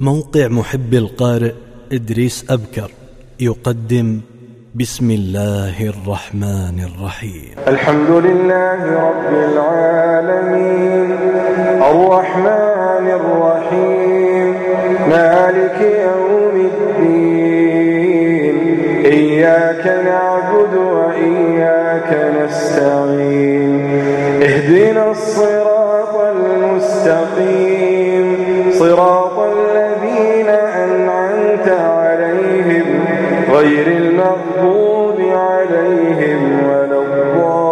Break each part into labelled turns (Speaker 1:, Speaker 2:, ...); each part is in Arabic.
Speaker 1: موقع محب القارئ إدريس أبكر يقدم بسم الله الرحمن الرحيم.
Speaker 2: الحمد لله رب العالمين الرحمن الرحيم مالك يوم الدين إياك نعبد وإياك نستعين اهدنا الصراط عليهم ولا الضالين.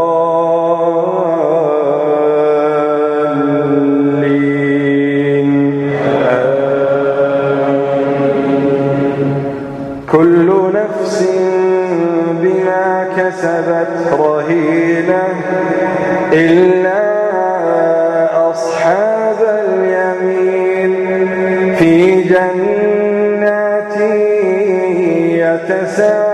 Speaker 2: كل نفس بما كسبت رهينة إلا أصحاب اليمين. في جنات يتساءلون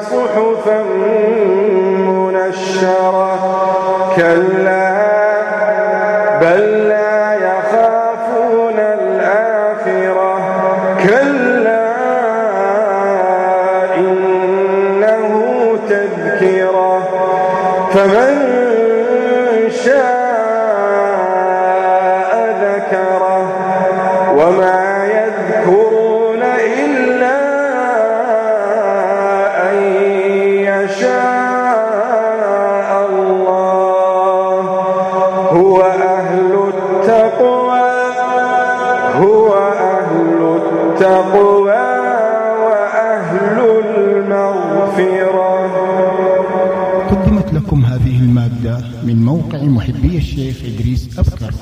Speaker 2: صحفا منشرة. كلا بل لا يخافون الآخرة. كلا إنه تذكرة. فمن هو أهل التقوى هو أهل التقوى وأهل المغفرة.
Speaker 3: قدمت لكم هذه المادة من موقع محبي الشيخ إدريس أبكر.